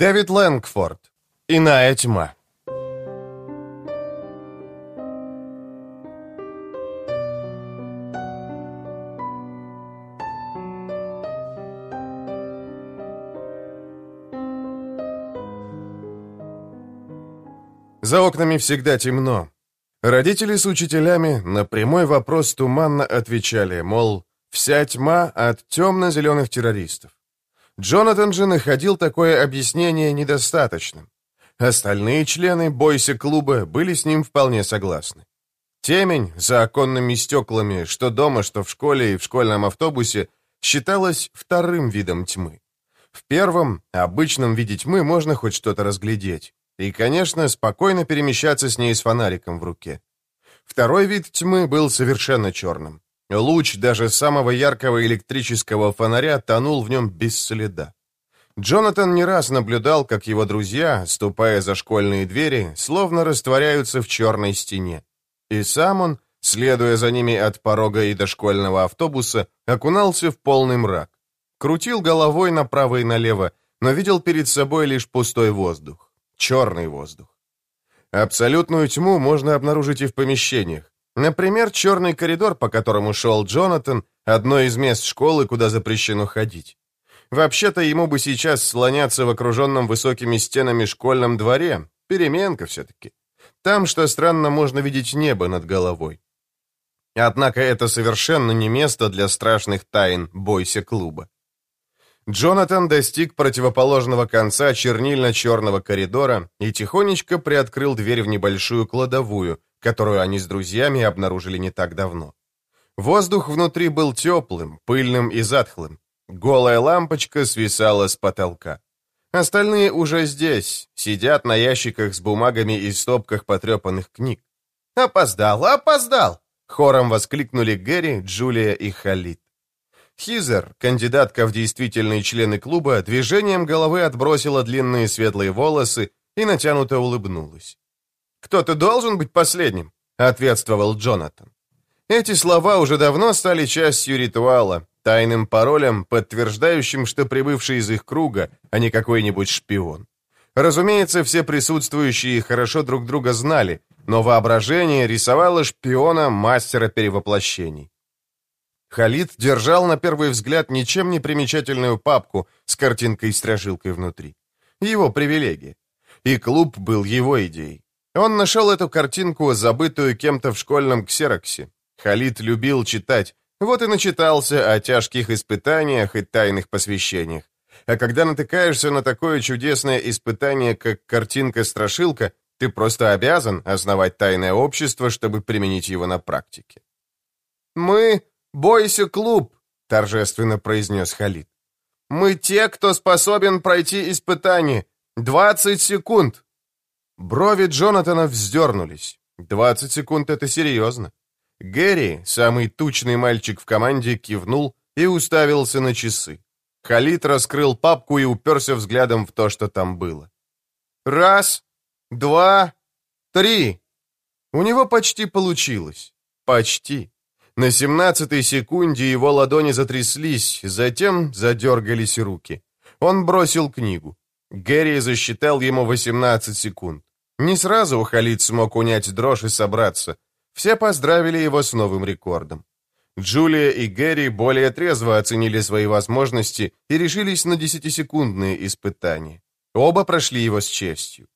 Дэвид Лэнгфорд. Иная тьма. За окнами всегда темно. Родители с учителями на прямой вопрос туманно отвечали, мол, вся тьма от темно-зеленых террористов. Джонатан же находил такое объяснение недостаточным. Остальные члены бойся-клуба были с ним вполне согласны. Темень за оконными стеклами, что дома, что в школе и в школьном автобусе, считалась вторым видом тьмы. В первом, обычном виде тьмы можно хоть что-то разглядеть. И, конечно, спокойно перемещаться с ней с фонариком в руке. Второй вид тьмы был совершенно черным. Луч даже самого яркого электрического фонаря тонул в нем без следа. Джонатан не раз наблюдал, как его друзья, ступая за школьные двери, словно растворяются в черной стене. И сам он, следуя за ними от порога и до школьного автобуса, окунался в полный мрак. Крутил головой направо и налево, но видел перед собой лишь пустой воздух, черный воздух. Абсолютную тьму можно обнаружить и в помещениях. Например, черный коридор, по которому шел Джонатан, одно из мест школы, куда запрещено ходить. Вообще-то ему бы сейчас слоняться в окруженном высокими стенами школьном дворе. Переменка все-таки. Там, что странно, можно видеть небо над головой. Однако это совершенно не место для страшных тайн «Бойся клуба». Джонатан достиг противоположного конца чернильно-черного коридора и тихонечко приоткрыл дверь в небольшую кладовую, которую они с друзьями обнаружили не так давно. Воздух внутри был теплым, пыльным и затхлым. Голая лампочка свисала с потолка. Остальные уже здесь, сидят на ящиках с бумагами и стопках потрепанных книг. «Опоздал, опоздал!» — хором воскликнули Гэри, Джулия и Халид. Хизер, кандидатка в действительные члены клуба, движением головы отбросила длинные светлые волосы и натянуто улыбнулась. Кто-то должен быть последним», — ответствовал Джонатан. Эти слова уже давно стали частью ритуала, тайным паролем, подтверждающим, что прибывший из их круга, а не какой-нибудь шпион. Разумеется, все присутствующие хорошо друг друга знали, но воображение рисовало шпиона мастера перевоплощений. Халид держал на первый взгляд ничем не примечательную папку с картинкой-стражилкой внутри. Его привилегия. И клуб был его идеей. Он нашел эту картинку, забытую кем-то в школьном ксероксе. Халид любил читать, вот и начитался о тяжких испытаниях и тайных посвящениях. А когда натыкаешься на такое чудесное испытание, как картинка-страшилка, ты просто обязан основать тайное общество, чтобы применить его на практике. «Мы — Бойся-клуб», — торжественно произнес Халид. «Мы те, кто способен пройти испытание. 20 секунд. Брови Джонатана вздернулись. «Двадцать секунд — это серьезно». Гэри, самый тучный мальчик в команде, кивнул и уставился на часы. Халид раскрыл папку и уперся взглядом в то, что там было. «Раз, два, три!» У него почти получилось. Почти. На семнадцатой секунде его ладони затряслись, затем задергались руки. Он бросил книгу. Гэри засчитал ему 18 секунд. Не сразу Халид смог унять дрожь и собраться. Все поздравили его с новым рекордом. Джулия и Гэри более трезво оценили свои возможности и решились на 10-секундные испытания. Оба прошли его с честью.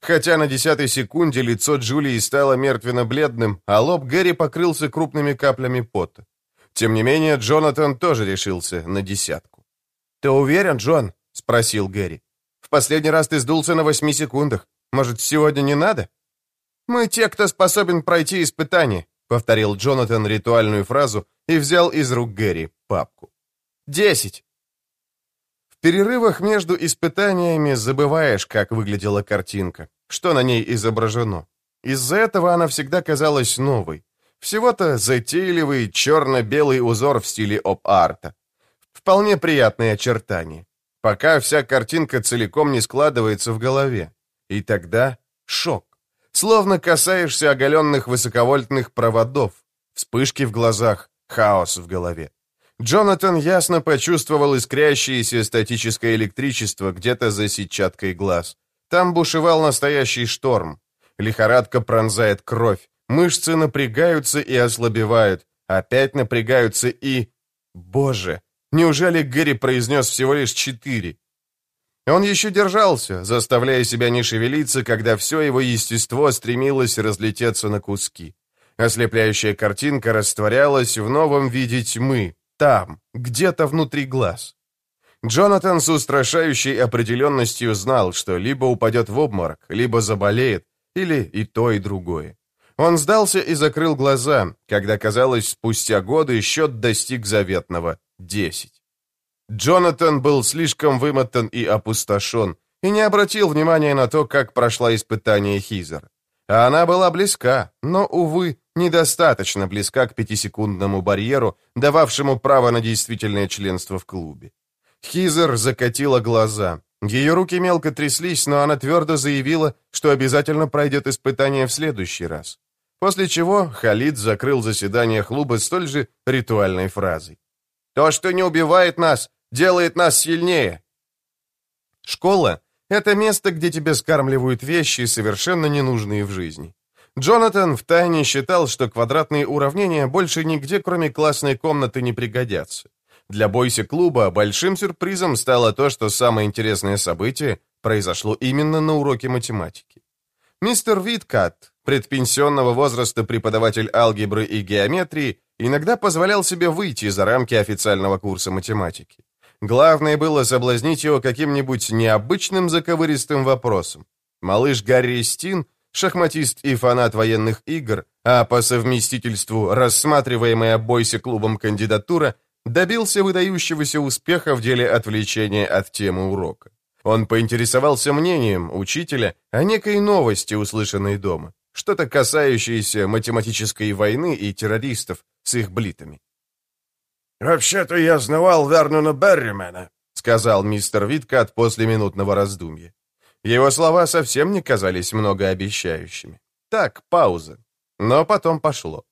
Хотя на десятой секунде лицо Джулии стало мертвенно-бледным, а лоб Гэри покрылся крупными каплями пота. Тем не менее, Джонатан тоже решился на десятку. «Ты уверен, Джон?» — спросил Гэри последний раз ты сдулся на восьми секундах. Может, сегодня не надо?» «Мы те, кто способен пройти испытание», — повторил Джонатан ритуальную фразу и взял из рук Гэри папку. «Десять». В перерывах между испытаниями забываешь, как выглядела картинка, что на ней изображено. Из-за этого она всегда казалась новой. Всего-то затейливый черно-белый узор в стиле оп-арта. Вполне приятные очертания пока вся картинка целиком не складывается в голове. И тогда шок. Словно касаешься оголенных высоковольтных проводов. Вспышки в глазах, хаос в голове. Джонатан ясно почувствовал искрящееся статическое электричество где-то за сетчаткой глаз. Там бушевал настоящий шторм. Лихорадка пронзает кровь. Мышцы напрягаются и ослабевают. Опять напрягаются и... Боже, Неужели Гэри произнес всего лишь четыре? Он еще держался, заставляя себя не шевелиться, когда все его естество стремилось разлететься на куски. Ослепляющая картинка растворялась в новом виде тьмы, там, где-то внутри глаз. Джонатан с устрашающей определенностью знал, что либо упадет в обморок, либо заболеет, или и то, и другое. Он сдался и закрыл глаза, когда, казалось, спустя годы счет достиг заветного десять. Джонатан был слишком вымотан и опустошен, и не обратил внимания на то, как прошло испытание Хизер. А она была близка, но, увы, недостаточно близка к пятисекундному барьеру, дававшему право на действительное членство в клубе. Хизер закатила глаза. Ее руки мелко тряслись, но она твердо заявила, что обязательно пройдет испытание в следующий раз. После чего Халид закрыл заседание клуба столь же ритуальной фразой. То, что не убивает нас, делает нас сильнее. Школа — это место, где тебе скармливают вещи, совершенно ненужные в жизни. Джонатан втайне считал, что квадратные уравнения больше нигде, кроме классной комнаты, не пригодятся. Для бойся клуба большим сюрпризом стало то, что самое интересное событие произошло именно на уроке математики. Мистер Виткат, предпенсионного возраста преподаватель алгебры и геометрии, Иногда позволял себе выйти за рамки официального курса математики. Главное было соблазнить его каким-нибудь необычным заковыристым вопросом. Малыш Гарри Стин, шахматист и фанат военных игр, а по совместительству рассматриваемая бойся клубом кандидатура, добился выдающегося успеха в деле отвлечения от темы урока. Он поинтересовался мнением учителя о некой новости, услышанной дома, что-то касающееся математической войны и террористов, с их блитами. «Вообще-то я знавал Вернона Берримена», — сказал мистер Виткат после минутного раздумья. Его слова совсем не казались многообещающими. Так, пауза. Но потом пошло.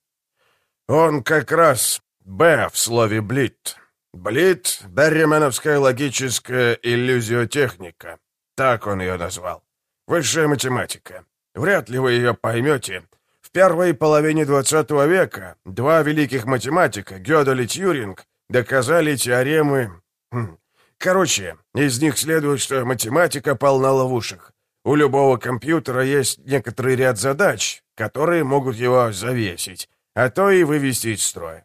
«Он как раз «Б» в слове «блит». «Блит» — Беррименовская логическая иллюзиотехника. Так он ее назвал. Высшая математика. Вряд ли вы ее поймете, первой половине XX века два великих математика, Гёдель и Тьюринг доказали теоремы... Хм. Короче, из них следует, что математика полна ловушек. У любого компьютера есть некоторый ряд задач, которые могут его завесить, а то и вывести из строя.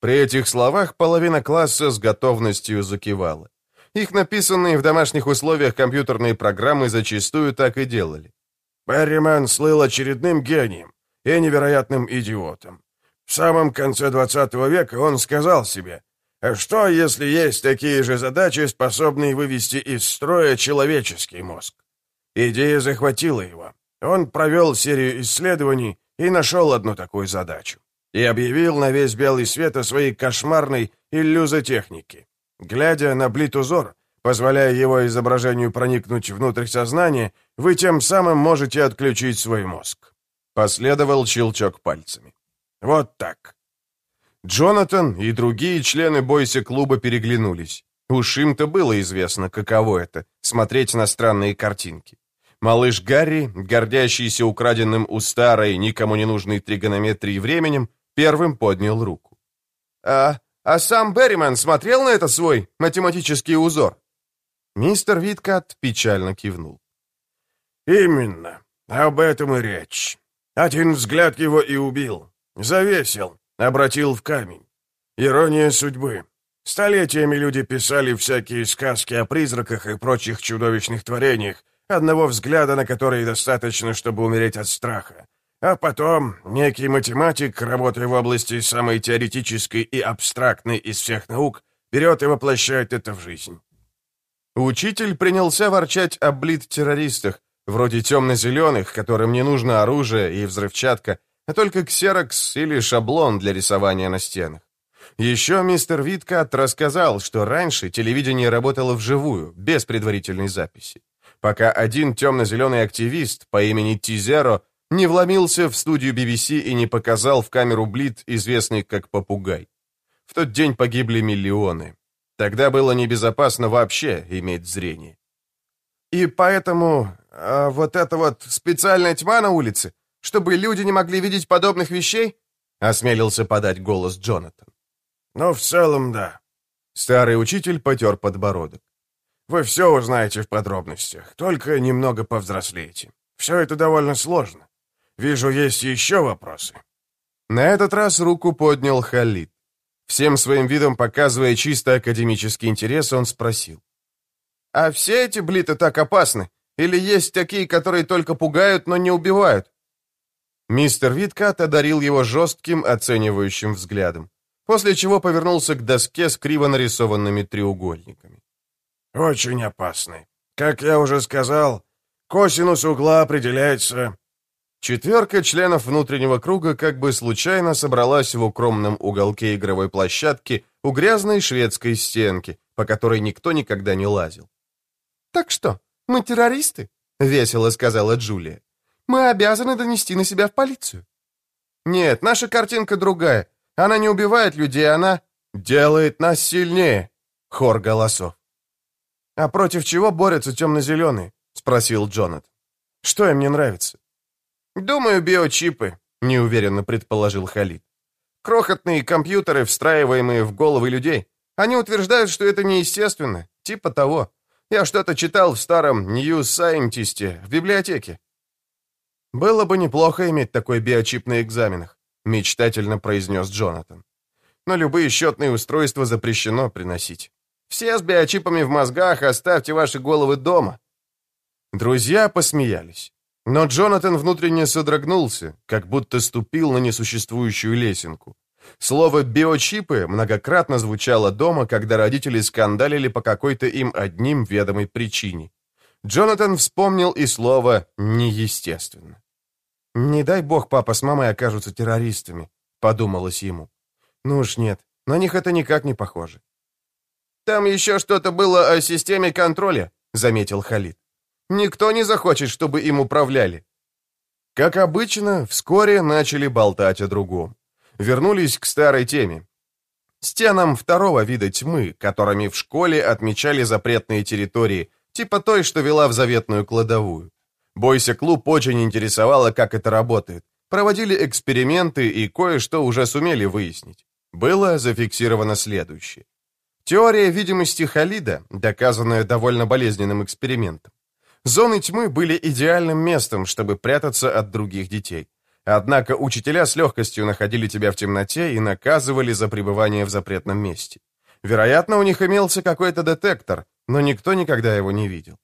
При этих словах половина класса с готовностью закивала. Их написанные в домашних условиях компьютерные программы зачастую так и делали. Берриман слыл очередным гением и невероятным идиотом. В самом конце 20 века он сказал себе, а что, если есть такие же задачи, способные вывести из строя человеческий мозг? Идея захватила его. Он провел серию исследований и нашел одну такую задачу. И объявил на весь белый свет о своей кошмарной иллюзотехнике. Глядя на блит-узор, позволяя его изображению проникнуть внутрь сознания, вы тем самым можете отключить свой мозг. Последовал щелчок пальцами. «Вот так». Джонатан и другие члены бойся клуба переглянулись. Уж им-то было известно, каково это — смотреть на странные картинки. Малыш Гарри, гордящийся украденным у старой, никому не нужной тригонометрии временем, первым поднял руку. «А, а сам Берриман смотрел на это свой математический узор?» Мистер Виткат печально кивнул. «Именно. Об этом и речь. Один взгляд его и убил. Завесил, обратил в камень. Ирония судьбы. Столетиями люди писали всякие сказки о призраках и прочих чудовищных творениях, одного взгляда на которые достаточно, чтобы умереть от страха. А потом некий математик, работая в области самой теоретической и абстрактной из всех наук, берет и воплощает это в жизнь. Учитель принялся ворчать о блит-террористах, вроде темно-зеленых, которым не нужно оружие и взрывчатка, а только ксерокс или шаблон для рисования на стенах. Еще мистер Виткат рассказал, что раньше телевидение работало вживую, без предварительной записи, пока один темно-зеленый активист по имени Тизеро не вломился в студию BBC и не показал в камеру Блит, известный как попугай. В тот день погибли миллионы. Тогда было небезопасно вообще иметь зрение. И поэтому а вот это вот специальная тьма на улице, чтобы люди не могли видеть подобных вещей?» — осмелился подать голос Джонатан. Но в целом, да». Старый учитель потер подбородок. «Вы все узнаете в подробностях, только немного повзрослеете. Все это довольно сложно. Вижу, есть еще вопросы». На этот раз руку поднял Халид. Всем своим видом показывая чисто академический интерес, он спросил. «А все эти блиты так опасны? Или есть такие, которые только пугают, но не убивают?» Мистер Виткат одарил его жестким, оценивающим взглядом, после чего повернулся к доске с криво нарисованными треугольниками. «Очень опасный. Как я уже сказал, косинус угла определяется...» Четверка членов внутреннего круга как бы случайно собралась в укромном уголке игровой площадки у грязной шведской стенки, по которой никто никогда не лазил. «Так что, мы террористы?» — весело сказала Джулия. «Мы обязаны донести на себя в полицию». «Нет, наша картинка другая. Она не убивает людей, она делает нас сильнее», — хор голосов. «А против чего борются темно-зеленые?» — спросил Джонат. «Что им не нравится?» «Думаю, биочипы», — неуверенно предположил Халид. «Крохотные компьютеры, встраиваемые в головы людей. Они утверждают, что это неестественно, типа того. Я что-то читал в старом New Scientist в библиотеке». «Было бы неплохо иметь такой биочип на экзаменах», — мечтательно произнес Джонатан. «Но любые счетные устройства запрещено приносить. Все с биочипами в мозгах, оставьте ваши головы дома». Друзья посмеялись. Но Джонатан внутренне содрогнулся, как будто ступил на несуществующую лесенку. Слово «биочипы» многократно звучало дома, когда родители скандалили по какой-то им одним ведомой причине. Джонатан вспомнил и слово «неестественно». «Не дай бог папа с мамой окажутся террористами», — подумалось ему. «Ну уж нет, на них это никак не похоже». «Там еще что-то было о системе контроля», — заметил Халид. «Никто не захочет, чтобы им управляли». Как обычно, вскоре начали болтать о другом вернулись к старой теме. Стенам второго вида тьмы, которыми в школе отмечали запретные территории, типа той, что вела в заветную кладовую. Бойся клуб очень интересовало, как это работает. Проводили эксперименты и кое-что уже сумели выяснить. Было зафиксировано следующее. Теория видимости Халида, доказанная довольно болезненным экспериментом. Зоны тьмы были идеальным местом, чтобы прятаться от других детей. Однако учителя с легкостью находили тебя в темноте и наказывали за пребывание в запретном месте. Вероятно, у них имелся какой-то детектор, но никто никогда его не видел.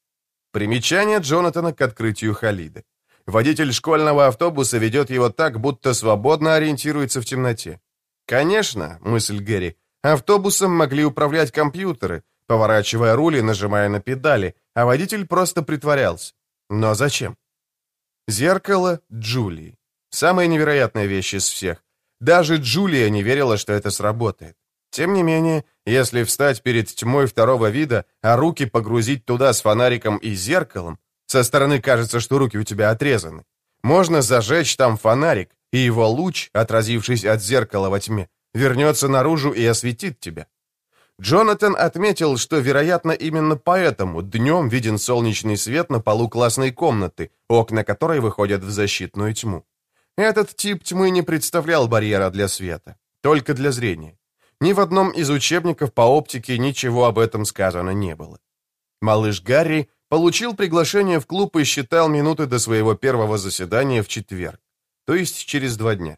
Примечание Джонатана к открытию Халида. Водитель школьного автобуса ведет его так, будто свободно ориентируется в темноте. Конечно, мысль Гэри, автобусом могли управлять компьютеры, поворачивая руль и нажимая на педали, а водитель просто притворялся. Но зачем? Зеркало Джулии. Самая невероятная вещь из всех. Даже Джулия не верила, что это сработает. Тем не менее, если встать перед тьмой второго вида, а руки погрузить туда с фонариком и зеркалом, со стороны кажется, что руки у тебя отрезаны, можно зажечь там фонарик, и его луч, отразившись от зеркала во тьме, вернется наружу и осветит тебя. Джонатан отметил, что, вероятно, именно поэтому днем виден солнечный свет на полу классной комнаты, окна которой выходят в защитную тьму. Этот тип тьмы не представлял барьера для света, только для зрения. Ни в одном из учебников по оптике ничего об этом сказано не было. Малыш Гарри получил приглашение в клуб и считал минуты до своего первого заседания в четверг, то есть через два дня.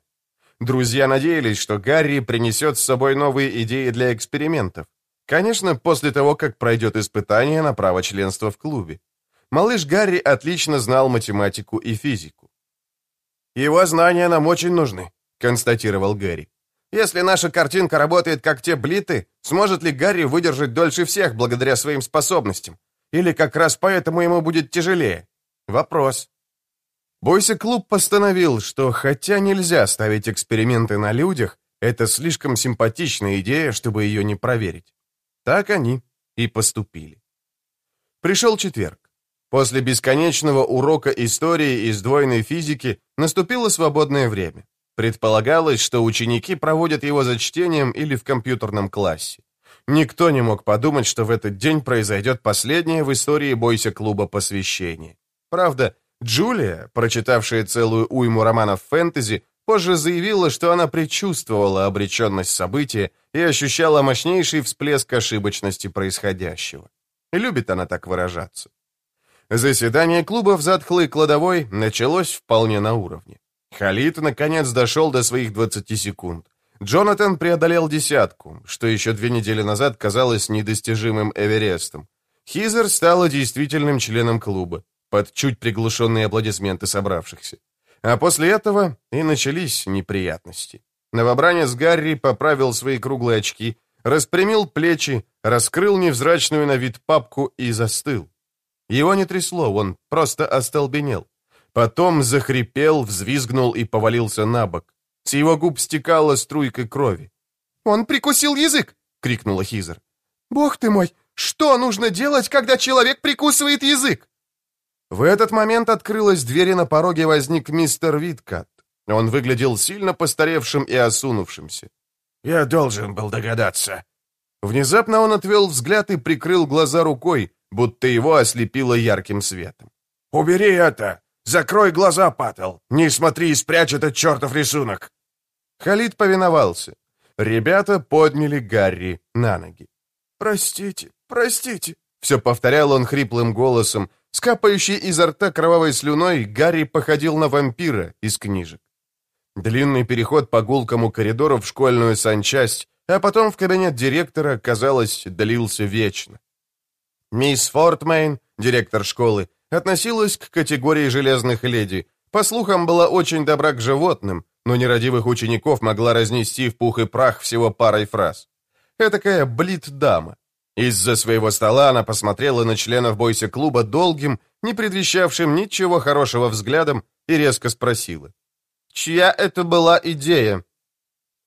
Друзья надеялись, что Гарри принесет с собой новые идеи для экспериментов. Конечно, после того, как пройдет испытание на право членства в клубе. Малыш Гарри отлично знал математику и физику. «Его знания нам очень нужны», — констатировал Гэри. «Если наша картинка работает как те блиты, сможет ли Гарри выдержать дольше всех благодаря своим способностям? Или как раз поэтому ему будет тяжелее? Вопрос». Бойся-клуб постановил, что хотя нельзя ставить эксперименты на людях, это слишком симпатичная идея, чтобы ее не проверить. Так они и поступили. Пришел четверг. После бесконечного урока истории и сдвоенной физики наступило свободное время. Предполагалось, что ученики проводят его за чтением или в компьютерном классе. Никто не мог подумать, что в этот день произойдет последнее в истории бойся клуба посвящение. Правда, Джулия, прочитавшая целую уйму романов фэнтези, позже заявила, что она предчувствовала обреченность события и ощущала мощнейший всплеск ошибочности происходящего. Любит она так выражаться. Заседание клуба в затхлой кладовой началось вполне на уровне. Халид, наконец, дошел до своих 20 секунд. Джонатан преодолел десятку, что еще две недели назад казалось недостижимым Эверестом. Хизер стала действительным членом клуба, под чуть приглушенные аплодисменты собравшихся. А после этого и начались неприятности. Новобранец Гарри поправил свои круглые очки, распрямил плечи, раскрыл невзрачную на вид папку и застыл. Его не трясло, он просто остолбенел. Потом захрипел, взвизгнул и повалился на бок. С его губ стекала струйка крови. «Он прикусил язык!» — крикнула Хизер. «Бог ты мой! Что нужно делать, когда человек прикусывает язык?» В этот момент открылась дверь, и на пороге возник мистер Виткат. Он выглядел сильно постаревшим и осунувшимся. «Я должен был догадаться». Внезапно он отвел взгляд и прикрыл глаза рукой, будто его ослепило ярким светом. «Убери это! Закрой глаза, Паттл! Не смотри и спрячь этот чертов рисунок!» Халид повиновался. Ребята подняли Гарри на ноги. «Простите, простите!» Все повторял он хриплым голосом. Скапающий изо рта кровавой слюной, Гарри походил на вампира из книжек. Длинный переход по гулкому коридору в школьную санчасть, а потом в кабинет директора, казалось, длился вечно. Мисс Фортмейн, директор школы, относилась к категории железных леди. По слухам, была очень добра к животным, но нерадивых учеников могла разнести в пух и прах всего парой фраз. Этакая блит-дама. Из-за своего стола она посмотрела на членов бойся-клуба долгим, не предвещавшим ничего хорошего взглядом, и резко спросила. «Чья это была идея?»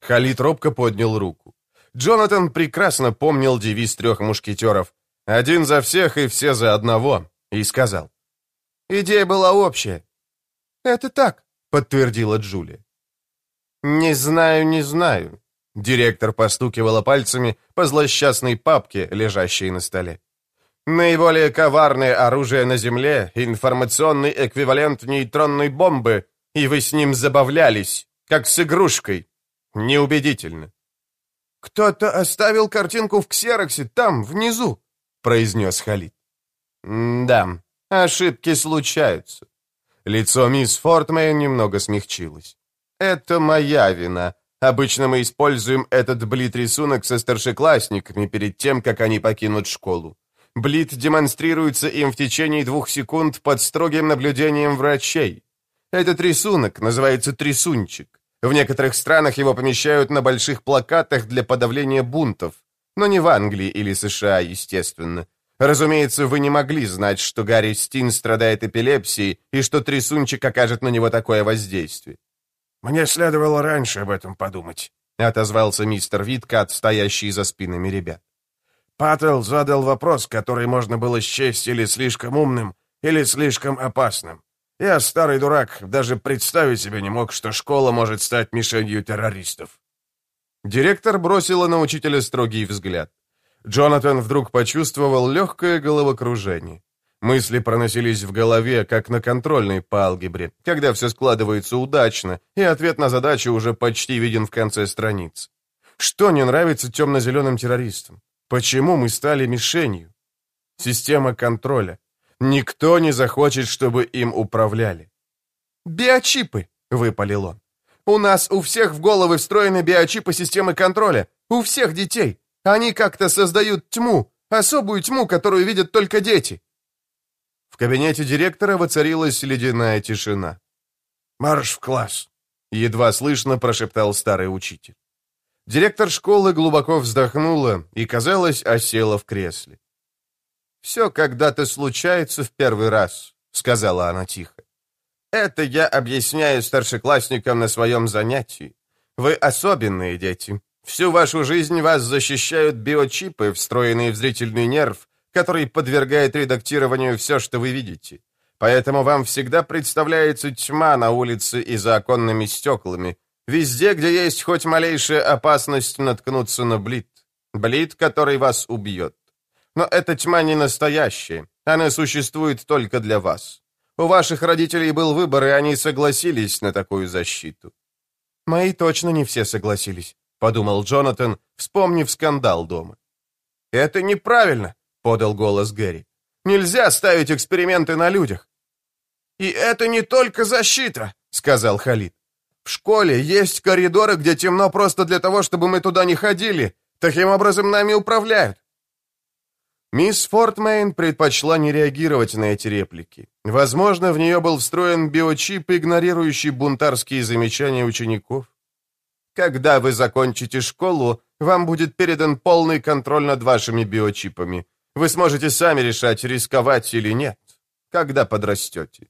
Халид робко поднял руку. Джонатан прекрасно помнил девиз трех мушкетеров один за всех и все за одного, и сказал. Идея была общая. Это так, подтвердила Джули. Не знаю, не знаю. Директор постукивала пальцами по злосчастной папке, лежащей на столе. Наиболее коварное оружие на Земле — информационный эквивалент нейтронной бомбы, и вы с ним забавлялись, как с игрушкой. Неубедительно. «Кто-то оставил картинку в ксероксе, там, внизу», произнес Халид. «Да, ошибки случаются». Лицо мисс Фортмейн немного смягчилось. «Это моя вина. Обычно мы используем этот блит-рисунок со старшеклассниками перед тем, как они покинут школу. Блит демонстрируется им в течение двух секунд под строгим наблюдением врачей. Этот рисунок называется трясунчик. В некоторых странах его помещают на больших плакатах для подавления бунтов но не в Англии или США, естественно. Разумеется, вы не могли знать, что Гарри Стин страдает эпилепсией и что трясунчик окажет на него такое воздействие. «Мне следовало раньше об этом подумать», — отозвался мистер Виткат, стоящий за спинами ребят. Паттел задал вопрос, который можно было счесть или слишком умным, или слишком опасным. Я, старый дурак, даже представить себе не мог, что школа может стать мишенью террористов. Директор бросила на учителя строгий взгляд. Джонатан вдруг почувствовал легкое головокружение. Мысли проносились в голове, как на контрольной по алгебре, когда все складывается удачно, и ответ на задачу уже почти виден в конце страниц. Что не нравится темно-зеленым террористам? Почему мы стали мишенью? Система контроля. Никто не захочет, чтобы им управляли. «Биочипы!» — выпалил он. У нас у всех в головы встроены биочипы системы контроля. У всех детей. Они как-то создают тьму, особую тьму, которую видят только дети». В кабинете директора воцарилась ледяная тишина. «Марш в класс!» — едва слышно прошептал старый учитель. Директор школы глубоко вздохнула и, казалось, осела в кресле. «Все когда-то случается в первый раз», — сказала она тихо. Это я объясняю старшеклассникам на своем занятии. Вы особенные дети. Всю вашу жизнь вас защищают биочипы, встроенные в зрительный нерв, который подвергает редактированию все, что вы видите. Поэтому вам всегда представляется тьма на улице и за оконными стеклами. Везде, где есть хоть малейшая опасность наткнуться на блит. Блит, который вас убьет. Но эта тьма не настоящая. Она существует только для вас. У ваших родителей был выбор, и они согласились на такую защиту». «Мои точно не все согласились», — подумал Джонатан, вспомнив скандал дома. «Это неправильно», — подал голос Гэри. «Нельзя ставить эксперименты на людях». «И это не только защита», — сказал Халид. «В школе есть коридоры, где темно просто для того, чтобы мы туда не ходили. Таким образом нами управляют. Мисс Фортмейн предпочла не реагировать на эти реплики. Возможно, в нее был встроен биочип, игнорирующий бунтарские замечания учеников. Когда вы закончите школу, вам будет передан полный контроль над вашими биочипами. Вы сможете сами решать, рисковать или нет, когда подрастете.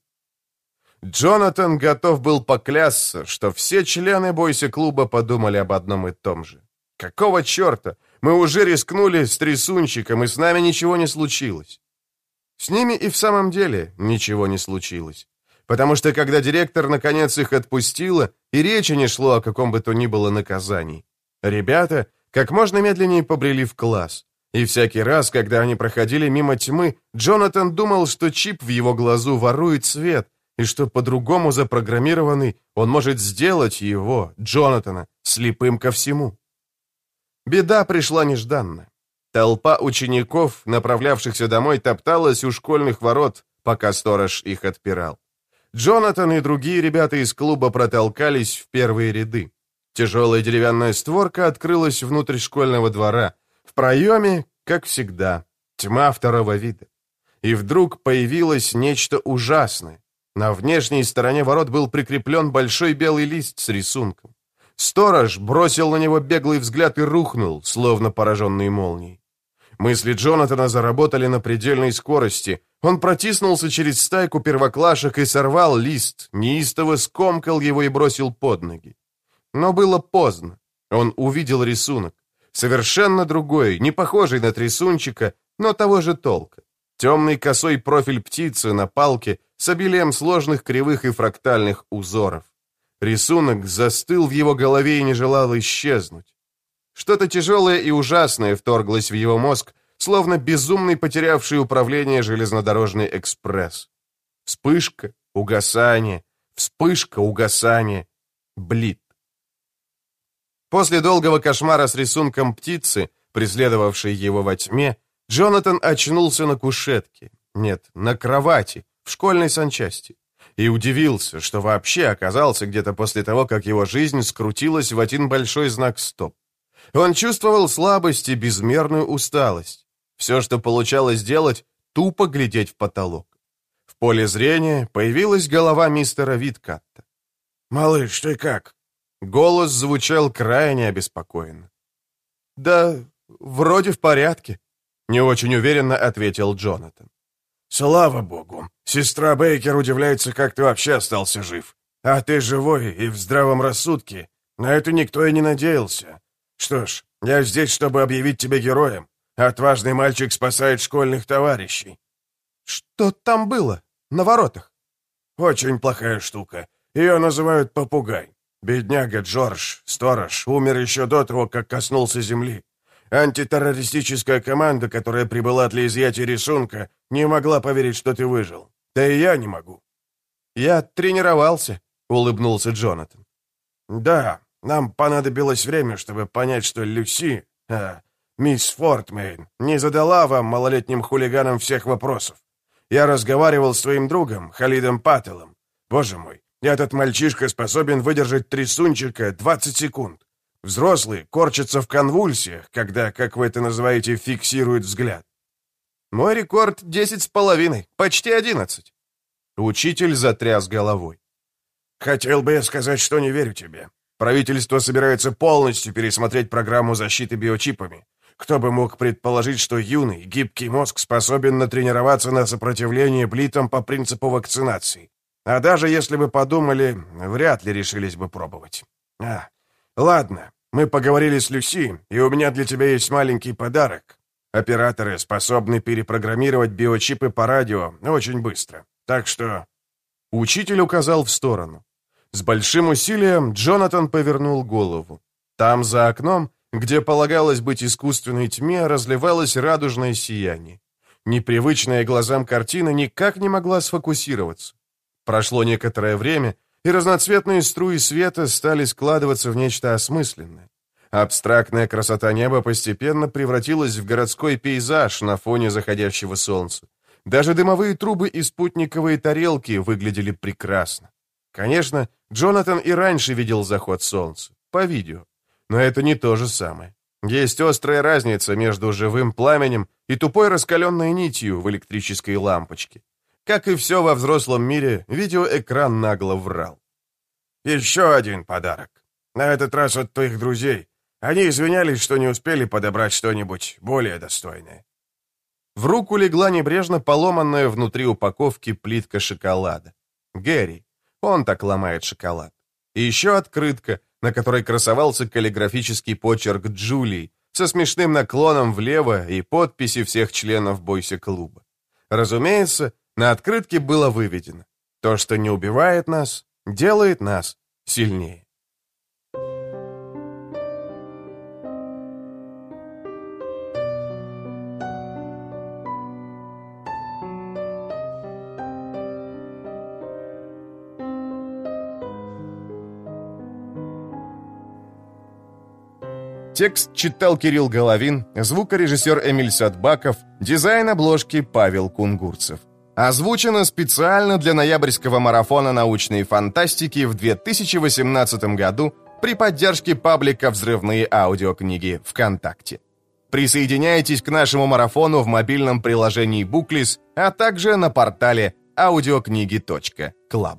Джонатан готов был поклясться, что все члены бойся клуба подумали об одном и том же. Какого черта? Мы уже рискнули с трясунчиком, и с нами ничего не случилось. С ними и в самом деле ничего не случилось. Потому что когда директор наконец их отпустила, и речи не шло о каком бы то ни было наказании. Ребята как можно медленнее побрели в класс. И всякий раз, когда они проходили мимо тьмы, Джонатан думал, что чип в его глазу ворует свет, и что по-другому запрограммированный он может сделать его, Джонатана, слепым ко всему. Беда пришла нежданно. Толпа учеников, направлявшихся домой, топталась у школьных ворот, пока сторож их отпирал. Джонатан и другие ребята из клуба протолкались в первые ряды. Тяжелая деревянная створка открылась внутрь школьного двора. В проеме, как всегда, тьма второго вида. И вдруг появилось нечто ужасное. На внешней стороне ворот был прикреплен большой белый лист с рисунком. Сторож бросил на него беглый взгляд и рухнул, словно пораженный молнией. Мысли Джонатана заработали на предельной скорости. Он протиснулся через стайку первоклашек и сорвал лист, неистово скомкал его и бросил под ноги. Но было поздно. Он увидел рисунок. Совершенно другой, не похожий на трясунчика, но того же толка. Темный косой профиль птицы на палке с обилием сложных кривых и фрактальных узоров. Рисунок застыл в его голове и не желал исчезнуть. Что-то тяжелое и ужасное вторглось в его мозг, словно безумный потерявший управление железнодорожный экспресс. Вспышка, угасание, вспышка, угасание, блит. После долгого кошмара с рисунком птицы, преследовавшей его во тьме, Джонатан очнулся на кушетке, нет, на кровати, в школьной санчасти и удивился, что вообще оказался где-то после того, как его жизнь скрутилась в один большой знак «стоп». Он чувствовал слабость и безмерную усталость. Все, что получалось делать, тупо глядеть в потолок. В поле зрения появилась голова мистера Виткатта. «Малыш, ты как?» Голос звучал крайне обеспокоенно. «Да, вроде в порядке», — не очень уверенно ответил Джонатан. Слава богу! Сестра Бейкер удивляется, как ты вообще остался жив. А ты живой и в здравом рассудке. На это никто и не надеялся. Что ж, я здесь, чтобы объявить тебя героем. Отважный мальчик спасает школьных товарищей. Что там было? На воротах? Очень плохая штука. Ее называют попугай. Бедняга Джордж, сторож, умер еще до того, как коснулся земли. Антитеррористическая команда, которая прибыла для изъятия рисунка, не могла поверить, что ты выжил. Да и я не могу». «Я тренировался», — улыбнулся Джонатан. «Да, нам понадобилось время, чтобы понять, что Люси, а, мисс Фортмейн, не задала вам, малолетним хулиганам, всех вопросов. Я разговаривал с своим другом, Халидом Паттелом. Боже мой, этот мальчишка способен выдержать трясунчика 20 секунд. Взрослый корчится в конвульсиях, когда, как вы это называете, фиксирует взгляд. Мой рекорд десять с половиной, почти одиннадцать. Учитель затряс головой. Хотел бы я сказать, что не верю тебе. Правительство собирается полностью пересмотреть программу защиты биочипами. Кто бы мог предположить, что юный, гибкий мозг способен натренироваться на сопротивление плитам по принципу вакцинации. А даже если бы подумали, вряд ли решились бы пробовать. А, «Ладно, мы поговорили с Люси, и у меня для тебя есть маленький подарок. Операторы способны перепрограммировать биочипы по радио очень быстро. Так что...» Учитель указал в сторону. С большим усилием Джонатан повернул голову. Там, за окном, где полагалось быть искусственной тьме, разливалось радужное сияние. Непривычная глазам картина никак не могла сфокусироваться. Прошло некоторое время, и разноцветные струи света стали складываться в нечто осмысленное. Абстрактная красота неба постепенно превратилась в городской пейзаж на фоне заходящего солнца. Даже дымовые трубы и спутниковые тарелки выглядели прекрасно. Конечно, Джонатан и раньше видел заход солнца, по видео. Но это не то же самое. Есть острая разница между живым пламенем и тупой раскаленной нитью в электрической лампочке. Как и все во взрослом мире, видеоэкран нагло врал. «Еще один подарок. На этот раз от твоих друзей. Они извинялись, что не успели подобрать что-нибудь более достойное». В руку легла небрежно поломанная внутри упаковки плитка шоколада. Гэри. Он так ломает шоколад. И еще открытка, на которой красовался каллиграфический почерк Джулии, со смешным наклоном влево и подписи всех членов бойся клуба. Разумеется, на открытке было выведено. То, что не убивает нас, делает нас сильнее. Текст читал Кирилл Головин, звукорежиссер Эмиль Садбаков, дизайн обложки Павел Кунгурцев. Озвучено специально для ноябрьского марафона научной фантастики в 2018 году при поддержке паблика «Взрывные аудиокниги» ВКонтакте. Присоединяйтесь к нашему марафону в мобильном приложении «Буклис», а также на портале аудиокниги.клаб.